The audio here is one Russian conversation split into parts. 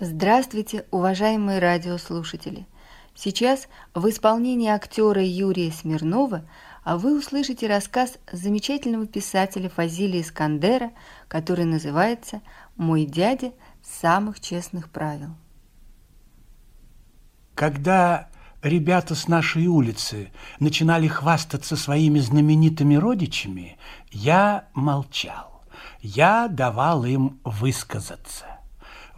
Здравствуйте, уважаемые радиослушатели! Сейчас в исполнении актера Юрия Смирнова а вы услышите рассказ замечательного писателя Фазилия Искандера, который называется «Мой дядя самых честных правил». Когда ребята с нашей улицы начинали хвастаться своими знаменитыми родичами, я молчал. Я давал им высказаться.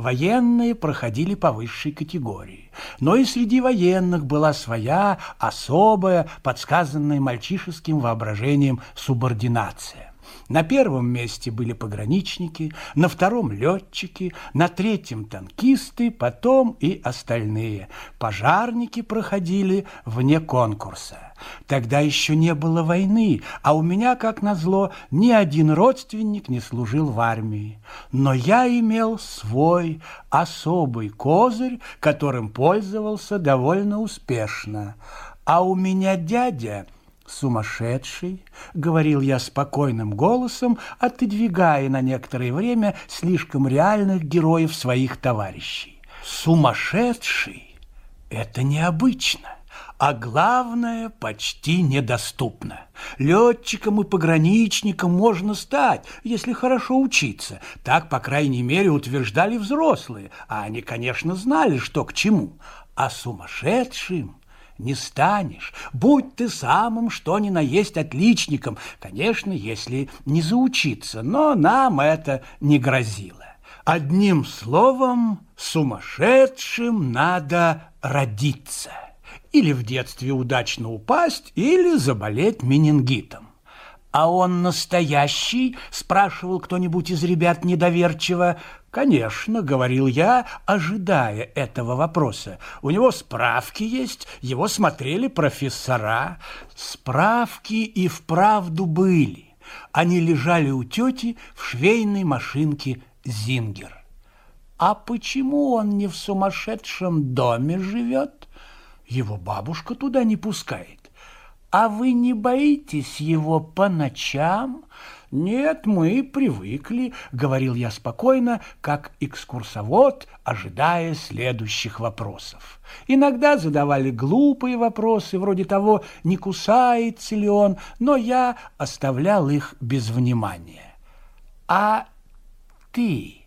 Военные проходили по высшей категории, но и среди военных была своя особая, подсказанная мальчишеским воображением субординация. На первом месте были пограничники, на втором летчики, на третьем танкисты, потом и остальные. Пожарники проходили вне конкурса. Тогда еще не было войны, а у меня, как назло, ни один родственник не служил в армии. Но я имел свой особый козырь, которым пользовался довольно успешно. А у меня дядя – сумасшедший, говорил я спокойным голосом, отодвигая на некоторое время слишком реальных героев своих товарищей. Сумасшедший – это необычно а главное, почти недоступно. Летчиком и пограничником можно стать, если хорошо учиться. Так, по крайней мере, утверждали взрослые, а они, конечно, знали, что к чему. А сумасшедшим не станешь. Будь ты самым что ни на есть отличником, конечно, если не заучиться, но нам это не грозило. Одним словом, сумасшедшим надо родиться. Или в детстве удачно упасть, или заболеть менингитом. «А он настоящий?» – спрашивал кто-нибудь из ребят недоверчиво. «Конечно», — говорил я, ожидая этого вопроса. «У него справки есть, его смотрели профессора». Справки и вправду были. Они лежали у тети в швейной машинке «Зингер». «А почему он не в сумасшедшем доме живет?» «Его бабушка туда не пускает». «А вы не боитесь его по ночам?» «Нет, мы привыкли», — говорил я спокойно, как экскурсовод, ожидая следующих вопросов. Иногда задавали глупые вопросы, вроде того, не кусается ли он, но я оставлял их без внимания. «А ты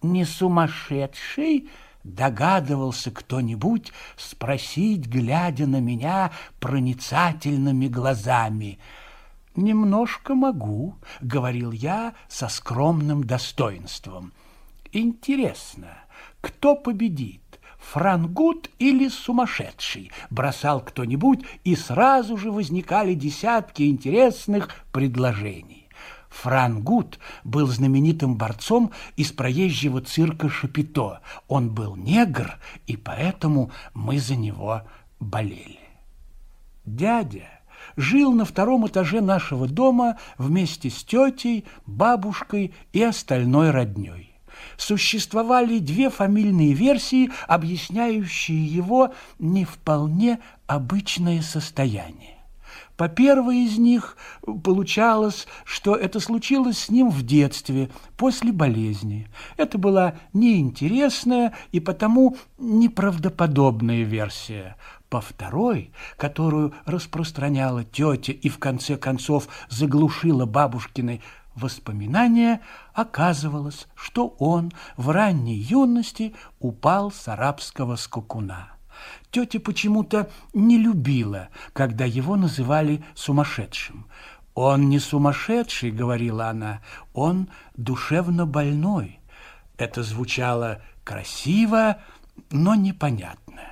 не сумасшедший?» Догадывался кто-нибудь спросить, глядя на меня проницательными глазами — «Немножко могу», — говорил я со скромным достоинством. «Интересно, кто победит?» франгут или сумасшедший, бросал кто-нибудь, и сразу же возникали десятки интересных предложений. Франгут был знаменитым борцом из проезжего цирка Шапито. Он был негр, и поэтому мы за него болели. Дядя жил на втором этаже нашего дома вместе с тетей, бабушкой и остальной родней. Существовали две фамильные версии, объясняющие его не вполне обычное состояние. По первой из них получалось, что это случилось с ним в детстве, после болезни. Это была неинтересная и потому неправдоподобная версия. По второй, которую распространяла тетя и в конце концов заглушила бабушкины воспоминания, оказывалось, что он в ранней юности упал с арабского скакуна. Тетя почему-то не любила, когда его называли сумасшедшим. «Он не сумасшедший», — говорила она, — «он душевно больной». Это звучало красиво, но непонятно.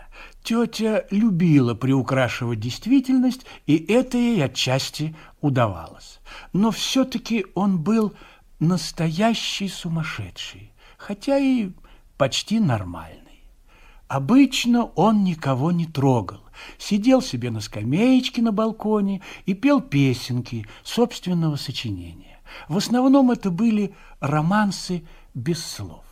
Тетя любила приукрашивать действительность, и это ей отчасти удавалось. Но все-таки он был настоящий сумасшедший, хотя и почти нормальный. Обычно он никого не трогал, сидел себе на скамеечке на балконе и пел песенки собственного сочинения. В основном это были романсы без слов.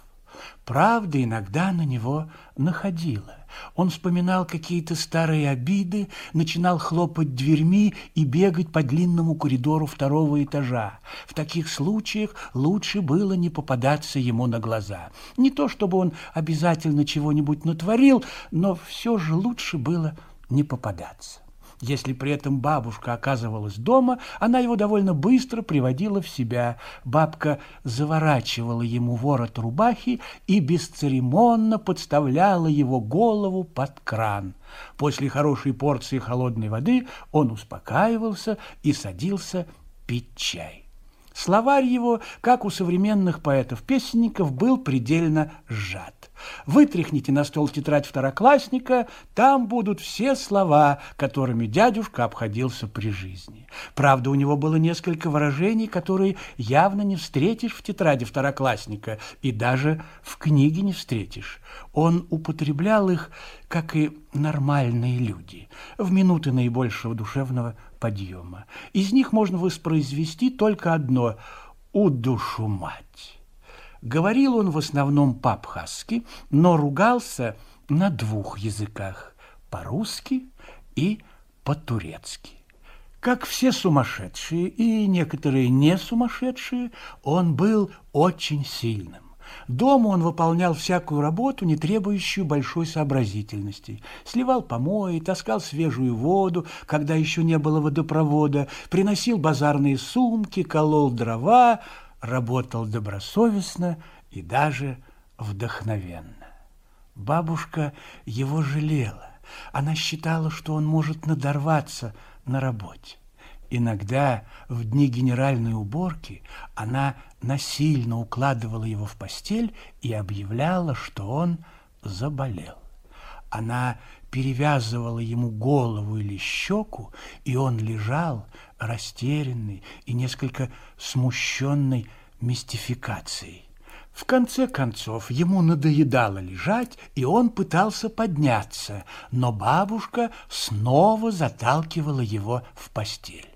Правда иногда на него находила. Он вспоминал какие-то старые обиды, начинал хлопать дверьми и бегать по длинному коридору второго этажа. В таких случаях лучше было не попадаться ему на глаза. Не то чтобы он обязательно чего-нибудь натворил, но все же лучше было не попадаться. Если при этом бабушка оказывалась дома, она его довольно быстро приводила в себя. Бабка заворачивала ему ворот рубахи и бесцеремонно подставляла его голову под кран. После хорошей порции холодной воды он успокаивался и садился пить чай. Словарь его, как у современных поэтов-песенников, был предельно сжат. Вытряхните на стол тетрадь второклассника, там будут все слова, которыми дядюшка обходился при жизни. Правда, у него было несколько выражений, которые явно не встретишь в тетради второклассника и даже в книге не встретишь. Он употреблял их, как и нормальные люди, в минуты наибольшего душевного подъема. Из них можно воспроизвести только одно «У душу мать». Говорил он в основном по-абхазски, но ругался на двух языках – по-русски и по-турецки. Как все сумасшедшие и некоторые не сумасшедшие, он был очень сильным. Дома он выполнял всякую работу, не требующую большой сообразительности. Сливал помои, таскал свежую воду, когда еще не было водопровода, приносил базарные сумки, колол дрова, работал добросовестно и даже вдохновенно. Бабушка его жалела. Она считала, что он может надорваться на работе. Иногда в дни генеральной уборки она насильно укладывала его в постель и объявляла, что он заболел. Она перевязывала ему голову или щеку, и он лежал, растерянный и несколько смущенный мистификацией. В конце концов, ему надоедало лежать, и он пытался подняться, но бабушка снова заталкивала его в постель.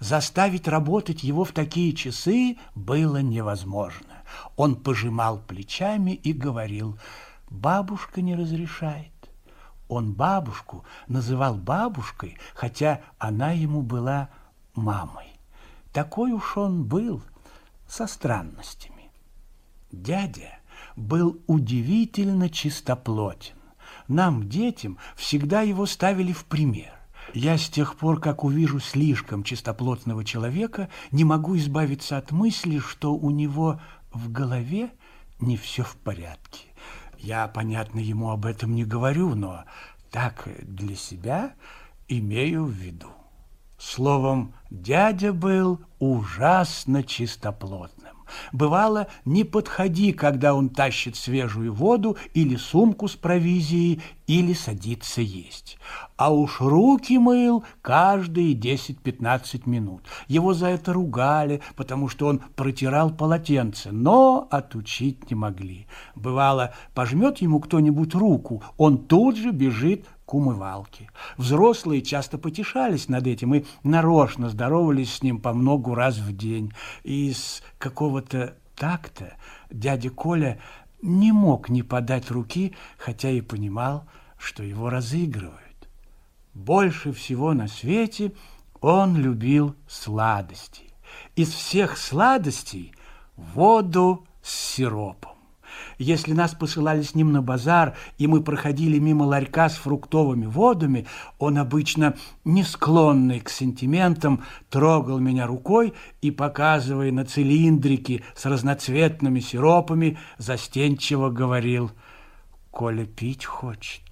Заставить работать его в такие часы было невозможно. Он пожимал плечами и говорил, «Бабушка не разрешает». Он бабушку называл бабушкой, хотя она ему была мамой. Такой уж он был, со странностями. Дядя был удивительно чистоплотен. Нам, детям, всегда его ставили в пример. Я с тех пор, как увижу слишком чистоплотного человека, не могу избавиться от мысли, что у него в голове не все в порядке. Я, понятно, ему об этом не говорю, но так для себя имею в виду. Словом, дядя был ужасно чистоплотным. Бывало, не подходи, когда он тащит свежую воду или сумку с провизией, или садится есть. А уж руки мыл каждые 10-15 минут. Его за это ругали, потому что он протирал полотенце, но отучить не могли. Бывало, пожмет ему кто-нибудь руку, он тут же бежит к умывалке. Взрослые часто потешались над этим и нарочно здоровались с ним по многу раз в день. Из какого-то такта дядя Коля не мог не подать руки, хотя и понимал, что его разыгрывают. Больше всего на свете он любил сладости. Из всех сладостей воду с сиропом. Если нас посылали с ним на базар, и мы проходили мимо ларька с фруктовыми водами, он обычно, не склонный к сентиментам, трогал меня рукой и, показывая на цилиндрики с разноцветными сиропами, застенчиво говорил «Коля пить хочет».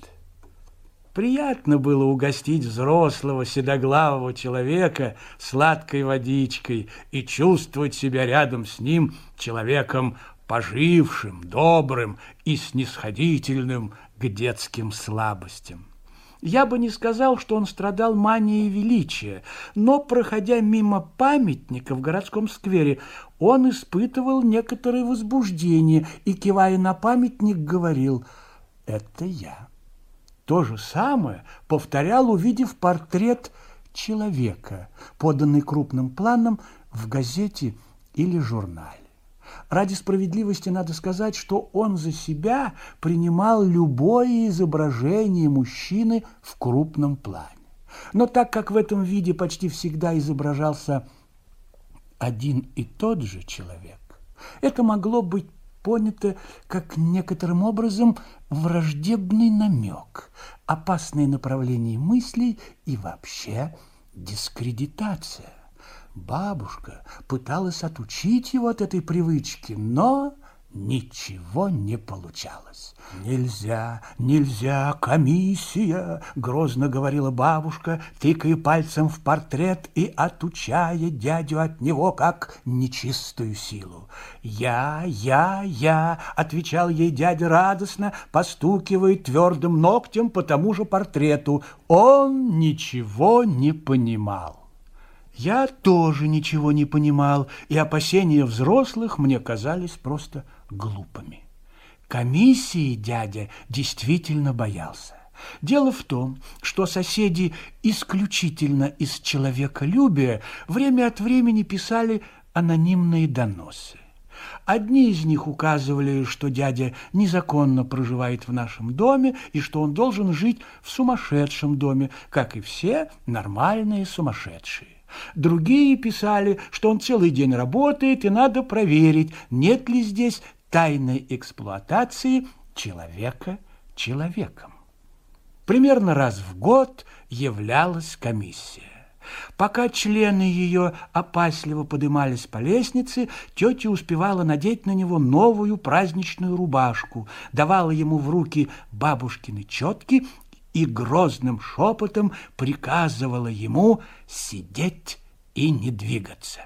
Приятно было угостить взрослого седоглавого человека сладкой водичкой и чувствовать себя рядом с ним человеком пожившим, добрым и снисходительным к детским слабостям. Я бы не сказал, что он страдал манией величия, но, проходя мимо памятника в городском сквере, он испытывал некоторое возбуждение и, кивая на памятник, говорил «Это я». То же самое повторял, увидев портрет человека, поданный крупным планом в газете или журнале. Ради справедливости надо сказать, что он за себя принимал любое изображение мужчины в крупном плане. Но так как в этом виде почти всегда изображался один и тот же человек, это могло быть понято как некоторым образом враждебный намек, опасное направление мыслей и вообще дискредитация. Бабушка пыталась отучить его от этой привычки, но Ничего не получалось. «Нельзя, нельзя, комиссия!» — грозно говорила бабушка, тыкая пальцем в портрет и отучая дядю от него как нечистую силу. «Я, я, я!» — отвечал ей дядя радостно, постукивая твердым ногтем по тому же портрету. Он ничего не понимал. Я тоже ничего не понимал, и опасения взрослых мне казались просто глупыми. Комиссии дядя действительно боялся. Дело в том, что соседи исключительно из человеколюбия время от времени писали анонимные доносы. Одни из них указывали, что дядя незаконно проживает в нашем доме и что он должен жить в сумасшедшем доме, как и все нормальные сумасшедшие. Другие писали, что он целый день работает, и надо проверить, нет ли здесь тайной эксплуатации человека человеком. Примерно раз в год являлась комиссия. Пока члены ее опасливо подымались по лестнице, тетя успевала надеть на него новую праздничную рубашку, давала ему в руки бабушкины четки и грозным шепотом приказывала ему сидеть и не двигаться.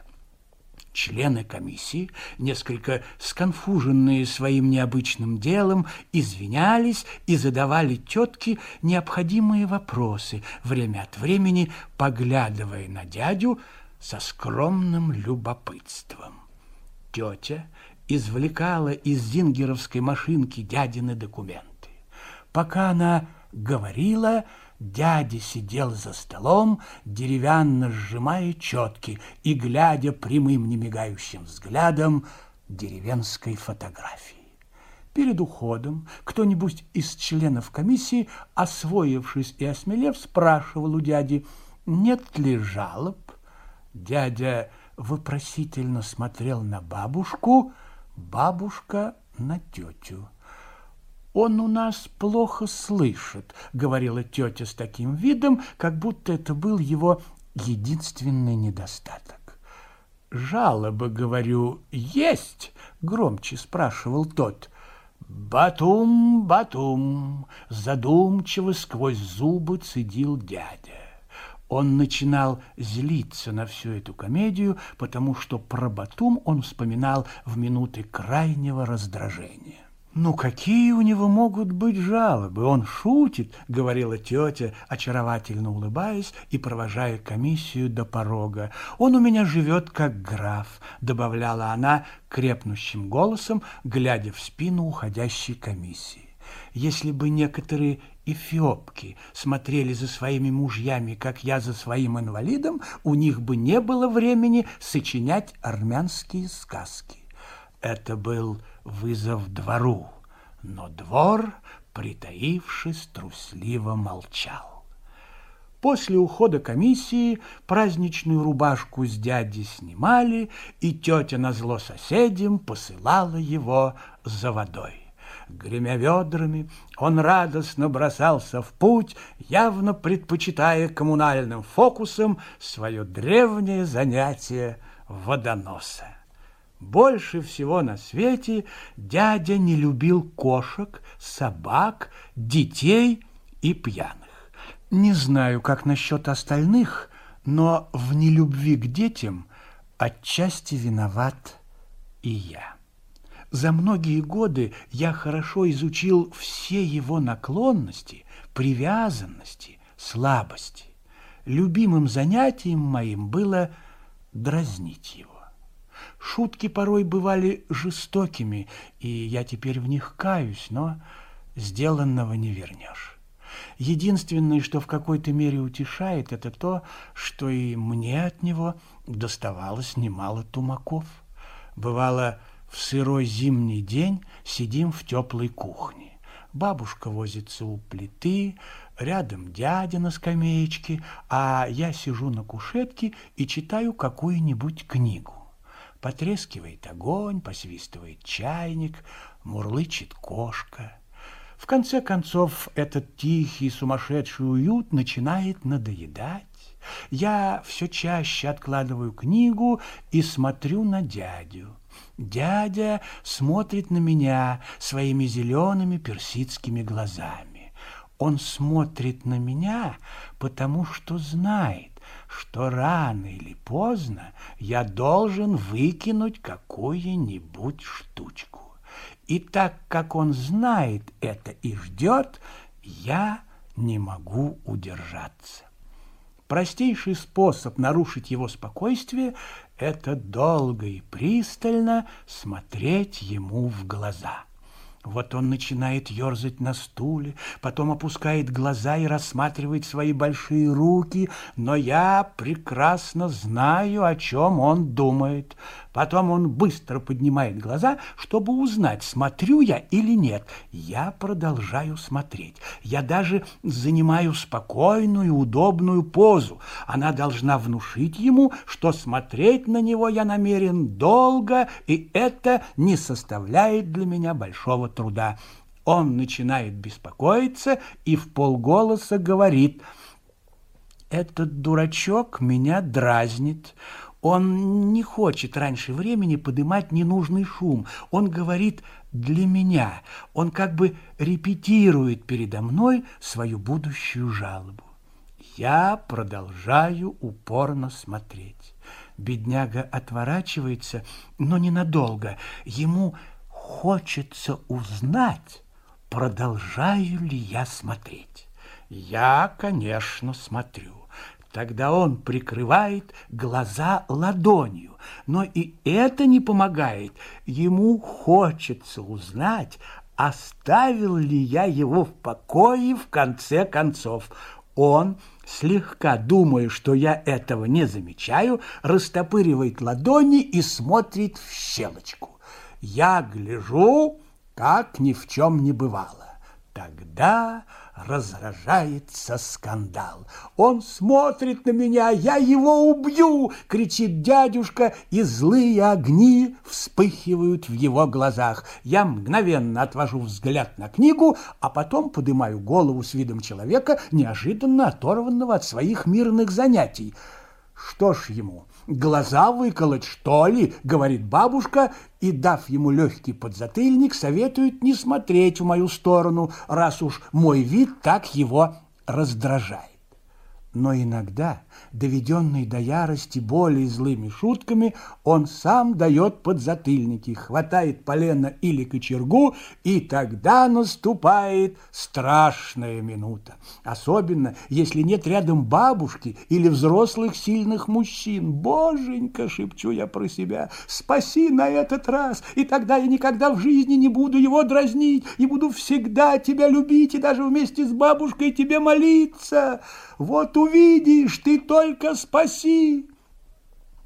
Члены комиссии, несколько сконфуженные своим необычным делом, извинялись и задавали тетке необходимые вопросы, время от времени поглядывая на дядю со скромным любопытством. Тетя извлекала из зингеровской машинки дядины документы. Пока она говорила, дядя сидел за столом, деревянно сжимая четки и глядя прямым немигающим взглядом деревенской фотографии. Перед уходом кто-нибудь из членов комиссии, освоившись и осмелев, спрашивал у дяди, нет ли жалоб. Дядя вопросительно смотрел на бабушку, бабушка на тетю. «Он у нас плохо слышит», — говорила тетя с таким видом, как будто это был его единственный недостаток. «Жалобы, говорю, есть?» — громче спрашивал тот. «Батум, батум!» — задумчиво сквозь зубы цедил дядя. Он начинал злиться на всю эту комедию, потому что про Батум он вспоминал в минуты крайнего раздражения. «Ну, какие у него могут быть жалобы? Он шутит», — говорила тетя, очаровательно улыбаясь и провожая комиссию до порога. «Он у меня живет как граф», — добавляла она крепнущим голосом, глядя в спину уходящей комиссии. Если бы некоторые эфиопки смотрели за своими мужьями, как я за своим инвалидом, у них бы не было времени сочинять армянские сказки. Это был вызов двору, но двор, притаившись, трусливо молчал. После ухода комиссии праздничную рубашку с дяди снимали, и тетя назло соседям посылала его за водой. Гремя ведрами, он радостно бросался в путь, явно предпочитая коммунальным фокусом свое древнее занятие водоноса. Больше всего на свете дядя не любил кошек, собак, детей и пьяных. Не знаю, как насчет остальных, но в нелюбви к детям отчасти виноват и я. За многие годы я хорошо изучил все его наклонности, привязанности, слабости. Любимым занятием моим было дразнить его. Шутки порой бывали жестокими, и я теперь в них каюсь, но сделанного не вернешь. Единственное, что в какой-то мере утешает, это то, что и мне от него доставалось немало тумаков. Бывало, В сырой зимний день сидим в теплой кухне. Бабушка возится у плиты, рядом дядя на скамеечке, а я сижу на кушетке и читаю какую-нибудь книгу. Потрескивает огонь, посвистывает чайник, мурлычет кошка. В конце концов, этот тихий сумасшедший уют начинает надоедать. Я все чаще откладываю книгу и смотрю на дядю. Дядя смотрит на меня своими зелеными персидскими глазами. Он смотрит на меня, потому что знает, что рано или поздно я должен выкинуть какую-нибудь штучку. И так как он знает это и ждет, я не могу удержаться. Простейший способ нарушить его спокойствие – это долго и пристально смотреть ему в глаза. Вот он начинает ерзать на стуле, потом опускает глаза и рассматривает свои большие руки, но я прекрасно знаю, о чем он думает. Потом он быстро поднимает глаза, чтобы узнать, смотрю я или нет. Я продолжаю смотреть. Я даже занимаю спокойную, удобную позу. Она должна внушить ему, что смотреть на него я намерен долго, и это не составляет для меня большого труда. Он начинает беспокоиться и в полголоса говорит «Этот дурачок меня дразнит». Он не хочет раньше времени поднимать ненужный шум. Он говорит «для меня». Он как бы репетирует передо мной свою будущую жалобу. Я продолжаю упорно смотреть. Бедняга отворачивается, но ненадолго. Ему хочется узнать, продолжаю ли я смотреть. Я, конечно, смотрю. Тогда он прикрывает глаза ладонью. Но и это не помогает. Ему хочется узнать, оставил ли я его в покое в конце концов. Он, слегка думая, что я этого не замечаю, растопыривает ладони и смотрит в щелочку. Я гляжу, как ни в чем не бывало. Тогда разражается скандал. Он смотрит на меня, я его убью, кричит дядюшка, и злые огни вспыхивают в его глазах. Я мгновенно отвожу взгляд на книгу, а потом поднимаю голову с видом человека, неожиданно оторванного от своих мирных занятий. Что ж ему, глаза выколоть, что ли, говорит бабушка, и, дав ему легкий подзатыльник, советует не смотреть в мою сторону, раз уж мой вид так его раздражает. Но иногда, доведенный до ярости более злыми шутками, он сам дает подзатыльники, хватает полено или кочергу, и тогда наступает страшная минута. Особенно, если нет рядом бабушки или взрослых сильных мужчин. «Боженька!» — шепчу я про себя. «Спаси на этот раз, и тогда я никогда в жизни не буду его дразнить, и буду всегда тебя любить, и даже вместе с бабушкой тебе молиться!» Вот увидишь, ты только спаси.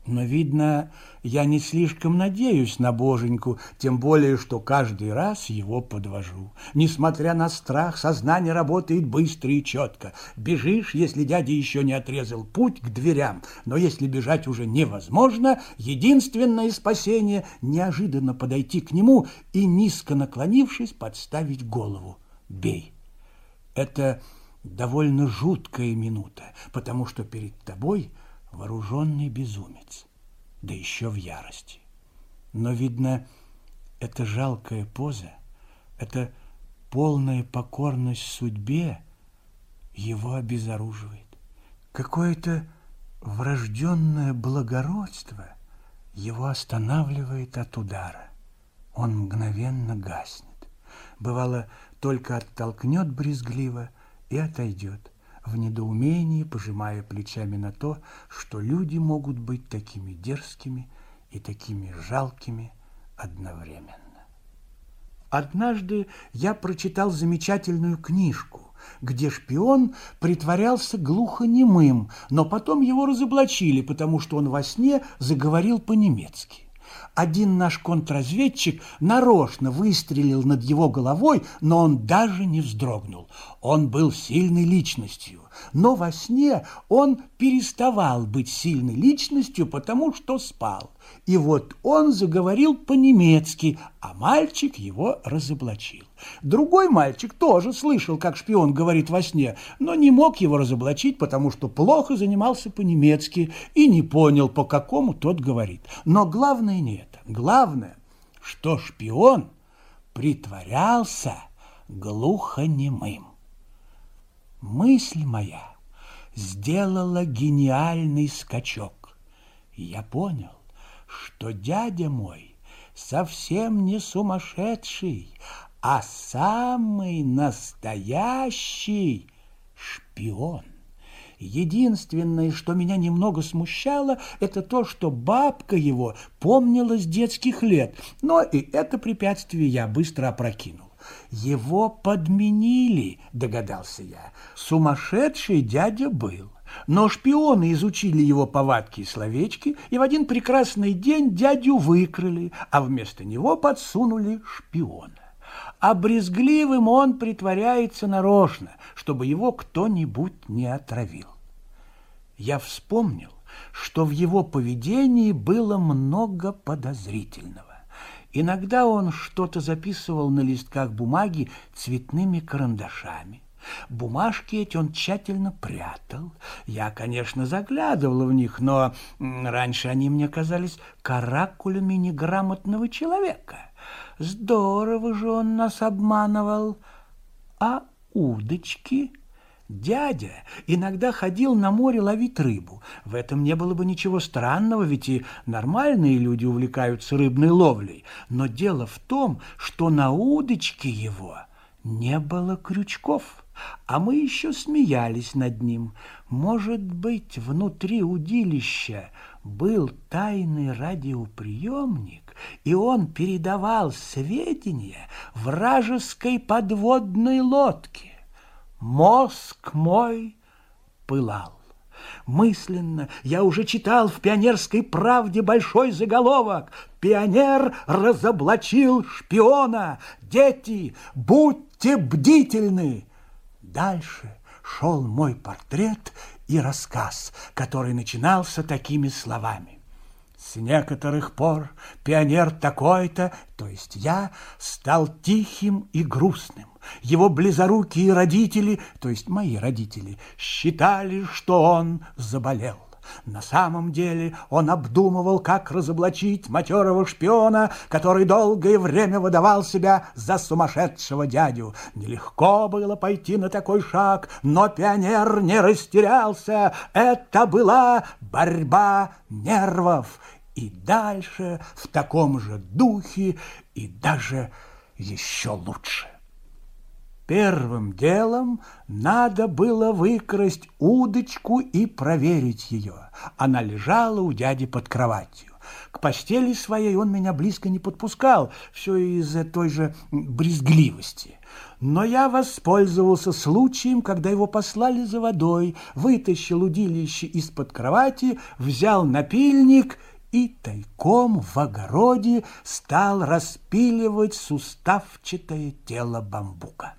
Но, видно, я не слишком надеюсь на боженьку, тем более, что каждый раз его подвожу. Несмотря на страх, сознание работает быстро и четко. Бежишь, если дядя еще не отрезал путь к дверям, но если бежать уже невозможно, единственное спасение – неожиданно подойти к нему и, низко наклонившись, подставить голову. Бей. Это довольно жуткая минута, потому что перед тобой вооруженный безумец, да еще в ярости. Но, видно, эта жалкая поза, эта полная покорность судьбе его обезоруживает. Какое-то врожденное благородство его останавливает от удара. Он мгновенно гаснет. Бывало, только оттолкнет брезгливо – и отойдет, в недоумении пожимая плечами на то, что люди могут быть такими дерзкими и такими жалкими одновременно. Однажды я прочитал замечательную книжку, где шпион притворялся глухонемым, но потом его разоблачили, потому что он во сне заговорил по-немецки. Один наш контрразведчик нарочно выстрелил над его головой, но он даже не вздрогнул. Он был сильной личностью, но во сне он переставал быть сильной личностью, потому что спал. И вот он заговорил по-немецки, а мальчик его разоблачил. Другой мальчик тоже слышал, как шпион говорит во сне, но не мог его разоблачить, потому что плохо занимался по-немецки и не понял, по какому тот говорит. Но главное не это. Главное, что шпион притворялся глухонемым. Мысль моя сделала гениальный скачок. Я понял, что дядя мой совсем не сумасшедший, а самый настоящий шпион. Единственное, что меня немного смущало, это то, что бабка его помнила с детских лет, но и это препятствие я быстро опрокинул. Его подменили, догадался я. Сумасшедший дядя был. Но шпионы изучили его повадки и словечки, и в один прекрасный день дядю выкрали, а вместо него подсунули шпиона а брезгливым он притворяется нарочно, чтобы его кто-нибудь не отравил. Я вспомнил, что в его поведении было много подозрительного. Иногда он что-то записывал на листках бумаги цветными карандашами. Бумажки эти он тщательно прятал. Я, конечно, заглядывал в них, но раньше они мне казались каракулями неграмотного человека. Здорово же он нас обманывал. А удочки? Дядя иногда ходил на море ловить рыбу. В этом не было бы ничего странного, ведь и нормальные люди увлекаются рыбной ловлей. Но дело в том, что на удочке его не было крючков, а мы еще смеялись над ним. Может быть, внутри удилища был тайный радиоприемник, и он передавал сведения вражеской подводной лодке. Мозг мой пылал. Мысленно я уже читал в «Пионерской правде» большой заголовок «Пионер разоблачил шпиона! Дети, будьте бдительны!» Дальше шел мой портрет и рассказ, который начинался такими словами. С некоторых пор пионер такой-то, то есть я, стал тихим и грустным. Его близорукие родители, то есть мои родители, считали, что он заболел. На самом деле он обдумывал, как разоблачить матерого шпиона, который долгое время выдавал себя за сумасшедшего дядю. Нелегко было пойти на такой шаг, но пионер не растерялся. Это была борьба нервов. И дальше в таком же духе и даже еще лучше. Первым делом надо было выкрасть удочку и проверить ее. Она лежала у дяди под кроватью. К постели своей он меня близко не подпускал, все из-за той же брезгливости. Но я воспользовался случаем, когда его послали за водой, вытащил удилище из-под кровати, взял напильник и тайком в огороде стал распиливать суставчатое тело бамбука.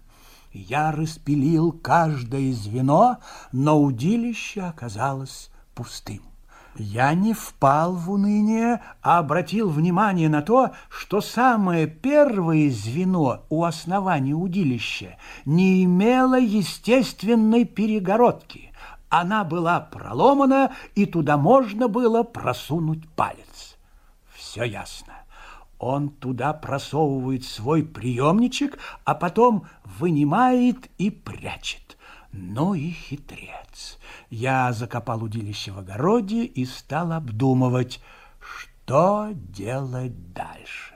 Я распилил каждое звено, но удилище оказалось пустым. Я не впал в уныние, а обратил внимание на то, что самое первое звено у основания удилища не имело естественной перегородки. Она была проломана, и туда можно было просунуть палец. Все ясно. Он туда просовывает свой приемничек, а потом вынимает и прячет. Ну и хитрец. Я закопал удилище в огороде и стал обдумывать, что делать дальше.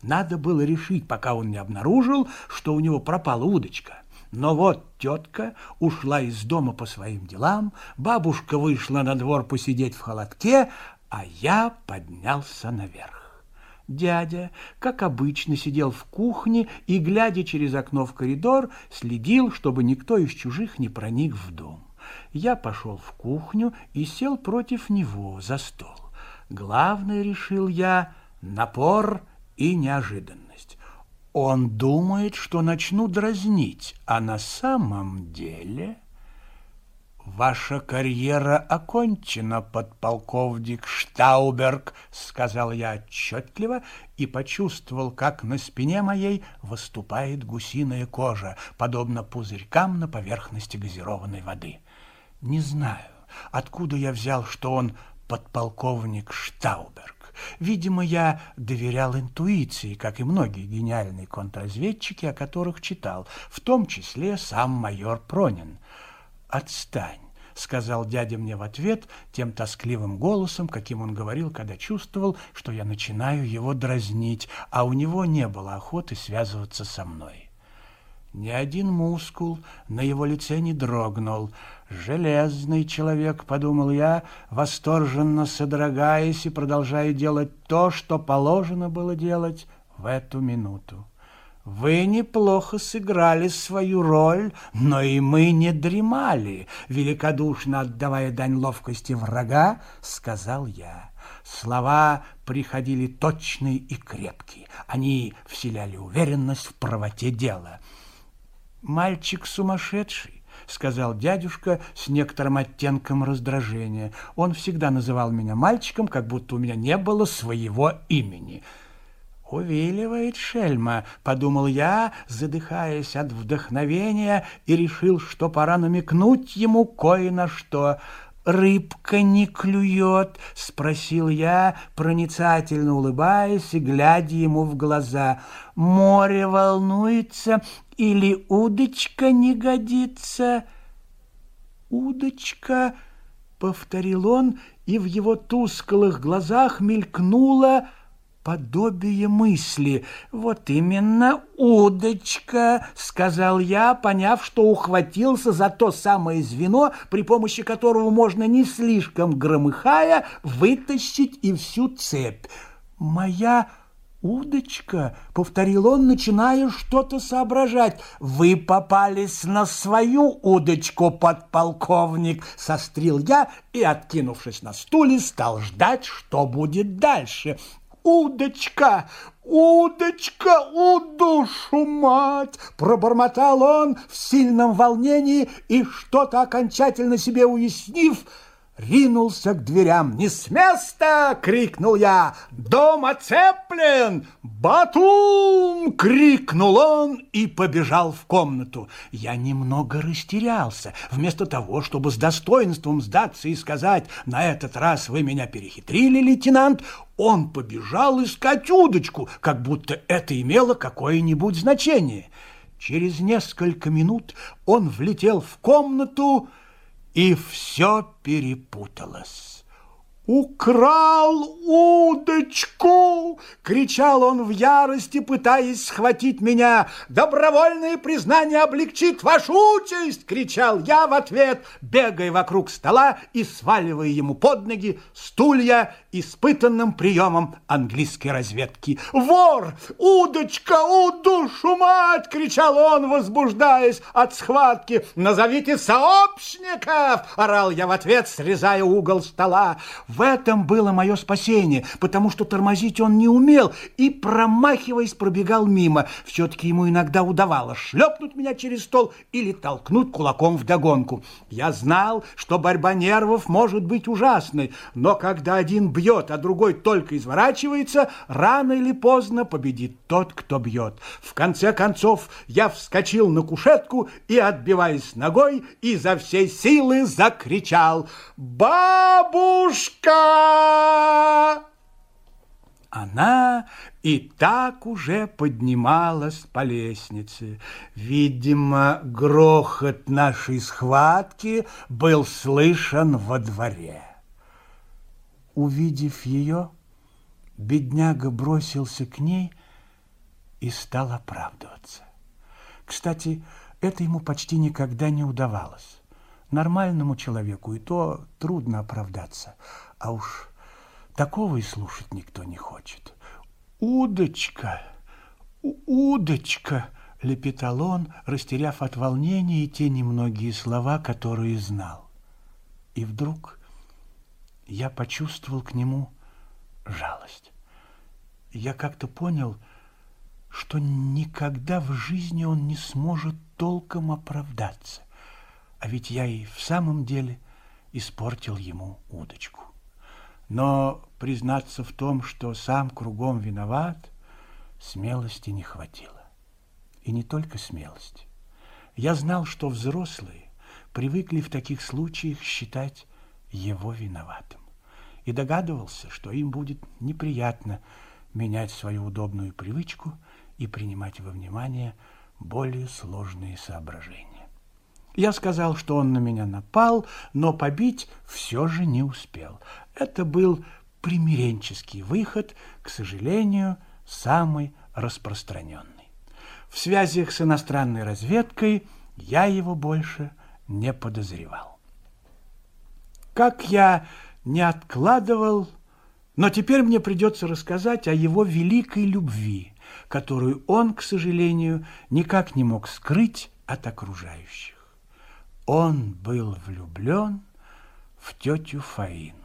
Надо было решить, пока он не обнаружил, что у него пропала удочка. Но вот тетка ушла из дома по своим делам, бабушка вышла на двор посидеть в холодке, а я поднялся наверх. Дядя, как обычно, сидел в кухне и, глядя через окно в коридор, следил, чтобы никто из чужих не проник в дом. Я пошел в кухню и сел против него за стол. Главное, решил я, напор и неожиданность. Он думает, что начну дразнить, а на самом деле... «Ваша карьера окончена, подполковник Штауберг», — сказал я отчетливо и почувствовал, как на спине моей выступает гусиная кожа, подобно пузырькам на поверхности газированной воды. Не знаю, откуда я взял, что он подполковник Штауберг. Видимо, я доверял интуиции, как и многие гениальные контрразведчики, о которых читал, в том числе сам майор Пронин. «Отстань», — сказал дядя мне в ответ тем тоскливым голосом, каким он говорил, когда чувствовал, что я начинаю его дразнить, а у него не было охоты связываться со мной. Ни один мускул на его лице не дрогнул. «Железный человек», — подумал я, восторженно содрогаясь и продолжая делать то, что положено было делать в эту минуту. Вы неплохо сыграли свою роль, но и мы не дремали, великодушно отдавая дань ловкости врага, сказал я. Слова приходили точные и крепкие. Они вселяли уверенность в правоте дела. Мальчик сумасшедший, сказал дядюшка с некоторым оттенком раздражения. Он всегда называл меня мальчиком, как будто у меня не было своего имени. «Увиливает шельма», — подумал я, задыхаясь от вдохновения, и решил, что пора намекнуть ему кое на что. «Рыбка не клюет?» — спросил я, проницательно улыбаясь и глядя ему в глаза. «Море волнуется или удочка не годится?» «Удочка?» — повторил он, и в его тусклых глазах мелькнула подобие мысли. «Вот именно удочка», — сказал я, поняв, что ухватился за то самое звено, при помощи которого можно не слишком громыхая вытащить и всю цепь. «Моя удочка», — повторил он, начиная что-то соображать. «Вы попались на свою удочку, подполковник», — сострил я и, откинувшись на стуле, стал ждать, что будет дальше. «Удочка! Удочка! У душу мать!» Пробормотал он в сильном волнении и, что-то окончательно себе уяснив, ринулся к дверям. «Не с места!» — крикнул я. «Дом оцеплен! Батум!» — крикнул он и побежал в комнату. Я немного растерялся. Вместо того, чтобы с достоинством сдаться и сказать «На этот раз вы меня перехитрили, лейтенант», он побежал искать удочку, как будто это имело какое-нибудь значение. Через несколько минут он влетел в комнату, и все перепуталось. «Украл удочку!» — кричал он в ярости, пытаясь схватить меня. «Добровольное признание облегчит вашу участь!» — кричал я в ответ, бегая вокруг стола и сваливая ему под ноги стулья испытанным приемом английской разведки. «Вор! Удочка! Удушу мать!» — кричал он, возбуждаясь от схватки. «Назовите сообщников!» — орал я в ответ, срезая угол стола. В этом было мое спасение, потому что тормозить он не умел и, промахиваясь, пробегал мимо. Все-таки ему иногда удавалось шлепнуть меня через стол или толкнуть кулаком вдогонку. Я знал, что борьба нервов может быть ужасной, но когда один бьет, а другой только изворачивается, рано или поздно победит тот, кто бьет. В конце концов я вскочил на кушетку и, отбиваясь ногой, изо всей силы закричал «Бабушка!» Она и так уже поднималась по лестнице. Видимо, грохот нашей схватки был слышен во дворе. Увидев ее, бедняга бросился к ней и стал оправдываться. Кстати, это ему почти никогда не удавалось. Нормальному человеку и то трудно оправдаться, а уж такого и слушать никто не хочет. «Удочка! Удочка!» — лепетал он, растеряв от волнения те немногие слова, которые знал. И вдруг я почувствовал к нему жалость. я как-то понял, что никогда в жизни он не сможет толком оправдаться. А ведь я и в самом деле испортил ему удочку. Но признаться в том, что сам кругом виноват, смелости не хватило. И не только смелости. Я знал, что взрослые привыкли в таких случаях считать его виноватым. И догадывался, что им будет неприятно менять свою удобную привычку и принимать во внимание более сложные соображения. Я сказал, что он на меня напал, но побить все же не успел. Это был примиренческий выход, к сожалению, самый распространенный. В связях с иностранной разведкой я его больше не подозревал. Как я не откладывал, но теперь мне придется рассказать о его великой любви, которую он, к сожалению, никак не мог скрыть от окружающих. Он был влюблен в тетю Фаину.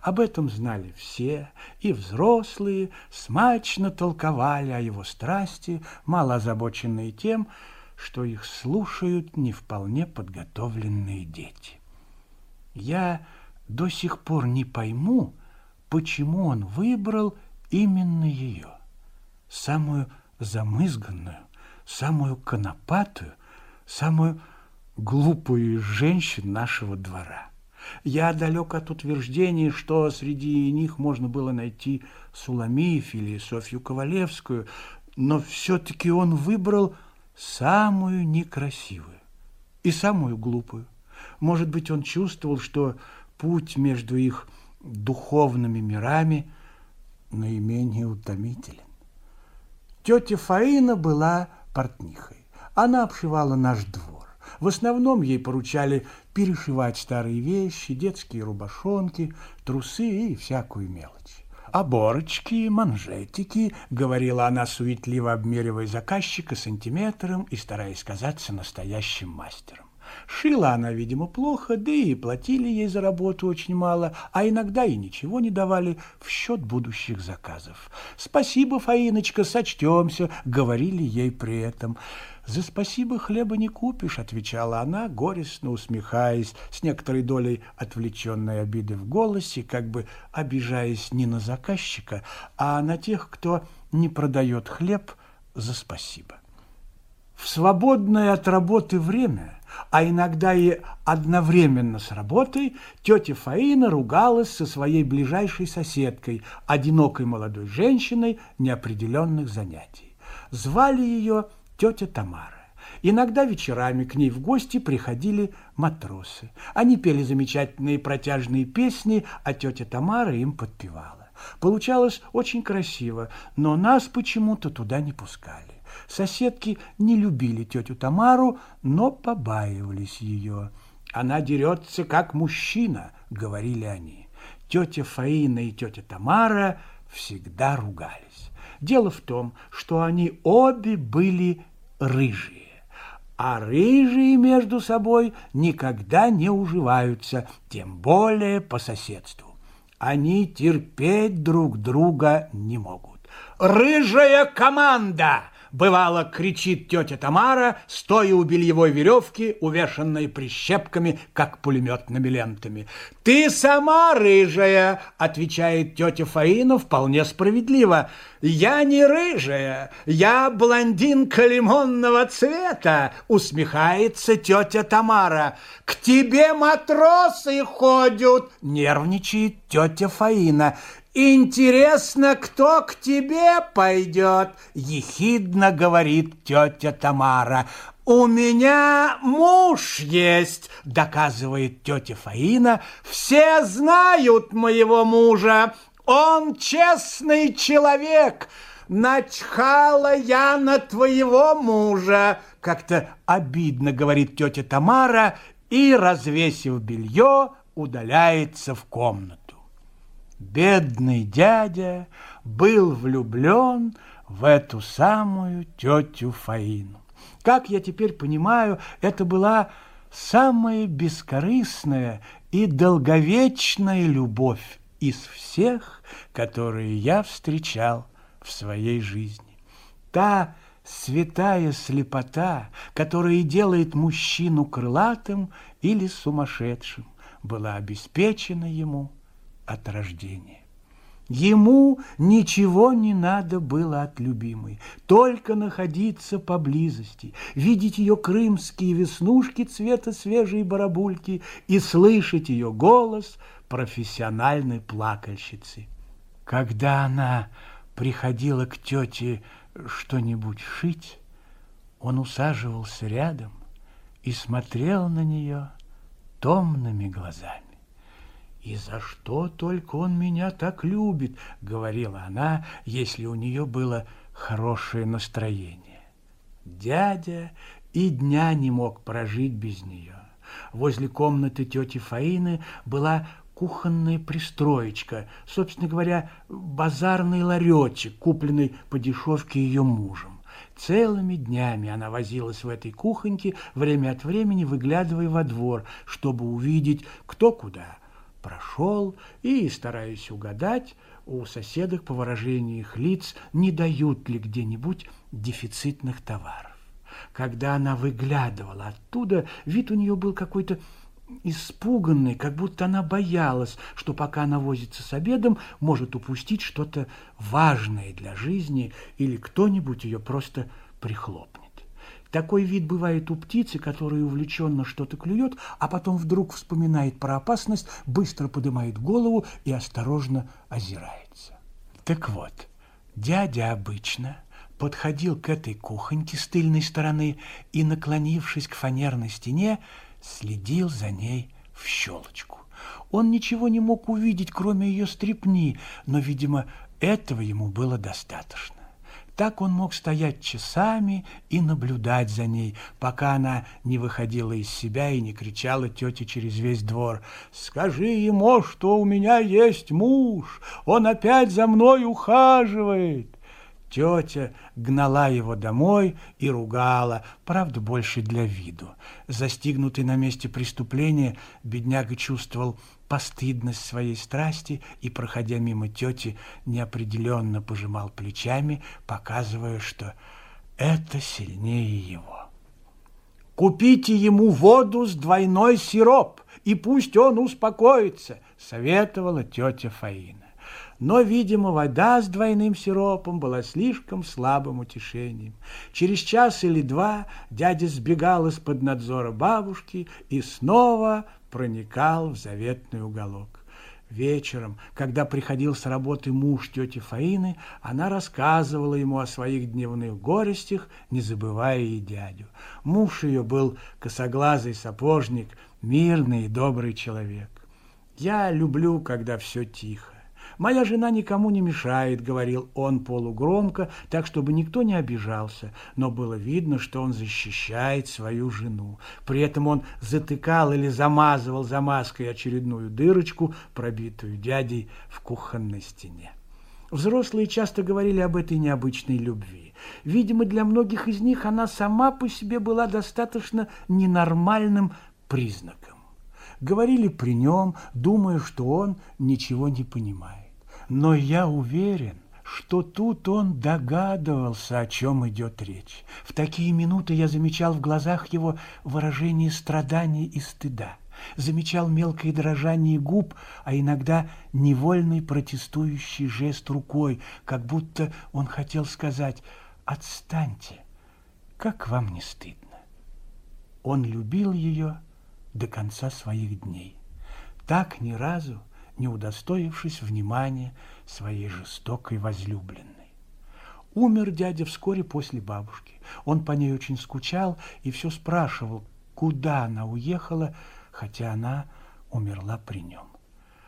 Об этом знали все, и взрослые смачно толковали о его страсти, мало озабоченные тем, что их слушают не вполне подготовленные дети. Я до сих пор не пойму, почему он выбрал именно ее, самую замызганную, самую конопатую, самую глупую женщин нашего двора. Я далек от утверждений, что среди них можно было найти Суламиф или Софью Ковалевскую, но все-таки он выбрал самую некрасивую и самую глупую. Может быть, он чувствовал, что путь между их духовными мирами наименее утомителен. Тетя Фаина была портнихой. Она обшивала наш двор. В основном ей поручали перешивать старые вещи, детские рубашонки, трусы и всякую мелочь. «Оборочки, манжетики», — говорила она, суетливо обмеривая заказчика сантиметром и стараясь казаться настоящим мастером. Шила она, видимо, плохо, да и платили ей за работу очень мало, а иногда и ничего не давали в счет будущих заказов. «Спасибо, Фаиночка, сочтемся», — говорили ей при этом. «За спасибо хлеба не купишь», — отвечала она, горестно усмехаясь, с некоторой долей отвлеченной обиды в голосе, как бы обижаясь не на заказчика, а на тех, кто не продает хлеб за спасибо. В свободное от работы время, а иногда и одновременно с работой, тетя Фаина ругалась со своей ближайшей соседкой, одинокой молодой женщиной неопределенных занятий. Звали ее тетя Тамара. Иногда вечерами к ней в гости приходили матросы. Они пели замечательные протяжные песни, а тетя Тамара им подпевала. Получалось очень красиво, но нас почему-то туда не пускали. Соседки не любили тетю Тамару, но побаивались ее. «Она дерется, как мужчина», — говорили они. Тетя Фаина и тетя Тамара всегда ругались. Дело в том, что они обе были рыжие, а рыжие между собой никогда не уживаются, тем более по соседству. Они терпеть друг друга не могут. «Рыжая команда!» Бывало, кричит тетя Тамара, стоя у бельевой веревки, увешанной прищепками, как пулеметными лентами. «Ты сама рыжая!» — отвечает тетя Фаина вполне справедливо. «Я не рыжая, я блондинка лимонного цвета!» — усмехается тетя Тамара. «К тебе матросы ходят!» — нервничает тетя Фаина. «Интересно, кто к тебе пойдет?» – ехидно говорит тетя Тамара. «У меня муж есть», – доказывает тетя Фаина. «Все знают моего мужа. Он честный человек. Начхала я на твоего мужа», – как-то обидно говорит тетя Тамара и, развесив белье, удаляется в комнату. Бедный дядя был влюблен в эту самую тетю Фаину. Как я теперь понимаю, это была самая бескорыстная и долговечная любовь из всех, которые я встречал в своей жизни. Та святая слепота, которая делает мужчину крылатым или сумасшедшим, была обеспечена ему от рождения. Ему ничего не надо было от любимой, только находиться поблизости, видеть ее крымские веснушки цвета свежей барабульки и слышать ее голос профессиональной плакальщицы. Когда она приходила к тете что-нибудь шить, он усаживался рядом и смотрел на нее томными глазами. «И за что только он меня так любит?» — говорила она, если у нее было хорошее настроение. Дядя и дня не мог прожить без нее. Возле комнаты тети Фаины была кухонная пристроечка, собственно говоря, базарный ларечек, купленный по дешевке ее мужем. Целыми днями она возилась в этой кухоньке, время от времени выглядывая во двор, чтобы увидеть, кто куда прошел и, стараясь угадать, у соседок, по выражению их лиц, не дают ли где-нибудь дефицитных товаров. Когда она выглядывала оттуда, вид у нее был какой-то испуганный, как будто она боялась, что пока она возится с обедом, может упустить что-то важное для жизни или кто-нибудь ее просто прихлопнет. Такой вид бывает у птицы, которая увлеченно что-то клюет, а потом вдруг вспоминает про опасность, быстро поднимает голову и осторожно озирается. Так вот, дядя обычно подходил к этой кухоньке с тыльной стороны и, наклонившись к фанерной стене, следил за ней в щелочку. Он ничего не мог увидеть, кроме ее стрепни, но, видимо, этого ему было достаточно. Так он мог стоять часами и наблюдать за ней, пока она не выходила из себя и не кричала тете через весь двор. «Скажи ему, что у меня есть муж, он опять за мной ухаживает!» Тетя гнала его домой и ругала, правда, больше для виду. Застигнутый на месте преступления, бедняга чувствовал постыдность своей страсти и, проходя мимо тети, неопределенно пожимал плечами, показывая, что это сильнее его. «Купите ему воду с двойной сироп, и пусть он успокоится», — советовала тетя Фаина но, видимо, вода с двойным сиропом была слишком слабым утешением. Через час или два дядя сбегал из-под надзора бабушки и снова проникал в заветный уголок. Вечером, когда приходил с работы муж тети Фаины, она рассказывала ему о своих дневных горестях, не забывая и дядю. Муж ее был косоглазый сапожник, мирный и добрый человек. Я люблю, когда все тихо. «Моя жена никому не мешает», — говорил он полугромко, так, чтобы никто не обижался, но было видно, что он защищает свою жену. При этом он затыкал или замазывал замазкой очередную дырочку, пробитую дядей в кухонной стене. Взрослые часто говорили об этой необычной любви. Видимо, для многих из них она сама по себе была достаточно ненормальным признаком. Говорили при нем, думая, что он ничего не понимает. Но я уверен, что тут он догадывался, о чем идет речь. В такие минуты я замечал в глазах его выражение страдания и стыда, замечал мелкое дрожание губ, а иногда невольный протестующий жест рукой, как будто он хотел сказать «Отстаньте, как вам не стыдно». Он любил ее до конца своих дней. Так ни разу не удостоившись внимания своей жестокой возлюбленной. Умер дядя вскоре после бабушки. Он по ней очень скучал и все спрашивал, куда она уехала, хотя она умерла при нем.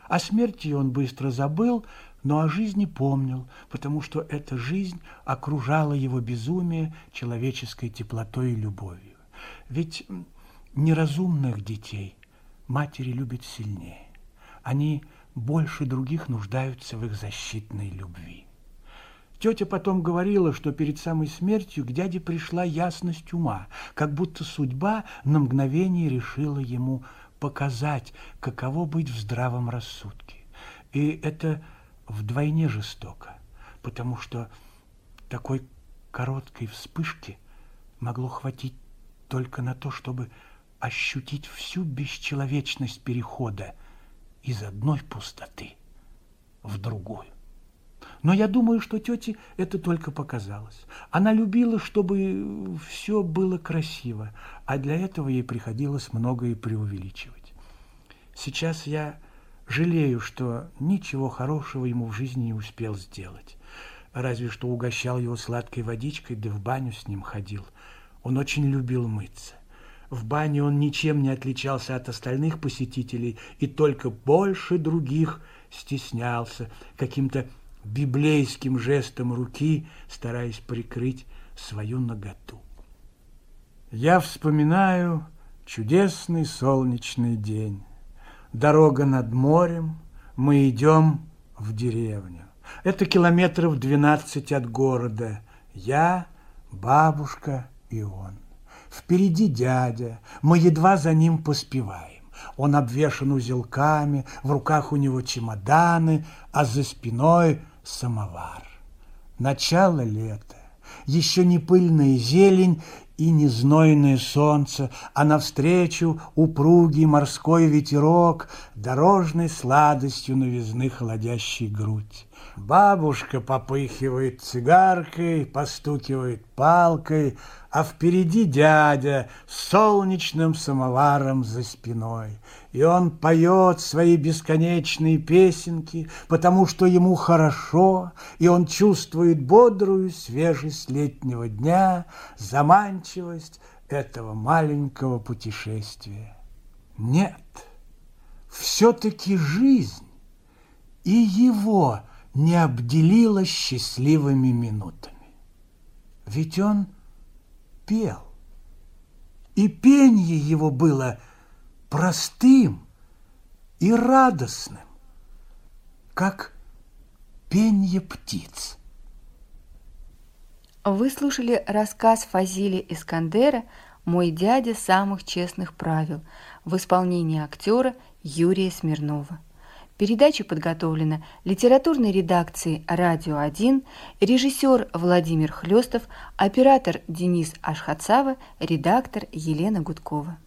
О смерти он быстро забыл, но о жизни помнил, потому что эта жизнь окружала его безумие человеческой теплотой и любовью. Ведь неразумных детей матери любят сильнее. Они больше других нуждаются в их защитной любви. Тетя потом говорила, что перед самой смертью к дяде пришла ясность ума, как будто судьба на мгновение решила ему показать, каково быть в здравом рассудке. И это вдвойне жестоко. потому что такой короткой вспышки могло хватить только на то, чтобы ощутить всю бесчеловечность перехода из одной пустоты в другую. Но я думаю, что тете это только показалось. Она любила, чтобы все было красиво, а для этого ей приходилось многое преувеличивать. Сейчас я жалею, что ничего хорошего ему в жизни не успел сделать. Разве что угощал его сладкой водичкой, да в баню с ним ходил. Он очень любил мыться. В бане он ничем не отличался от остальных посетителей и только больше других стеснялся каким-то библейским жестом руки, стараясь прикрыть свою наготу. Я вспоминаю чудесный солнечный день. Дорога над морем, мы идем в деревню. Это километров двенадцать от города. Я, бабушка и он. Впереди дядя, мы едва за ним поспеваем. Он обвешан узелками, в руках у него чемоданы, а за спиной самовар. Начало лета, еще не пыльная зелень и не знойное солнце, а навстречу упругий морской ветерок, дорожной сладостью новизны холодящей грудь. Бабушка попыхивает цигаркой, постукивает палкой, а впереди дядя с солнечным самоваром за спиной. И он поет свои бесконечные песенки, потому что ему хорошо, и он чувствует бодрую свежесть летнего дня, заманчивость этого маленького путешествия. Нет, все-таки жизнь и его не обделила счастливыми минутами. Ведь он пел. И пение его было простым и радостным, как пение птиц. Вы слушали рассказ Фазили Искандера «Мой дядя самых честных правил» в исполнении актера Юрия Смирнова. Передача подготовлена литературной редакцией «Радио 1», режиссер Владимир Хлестов, оператор Денис Ашхацава, редактор Елена Гудкова.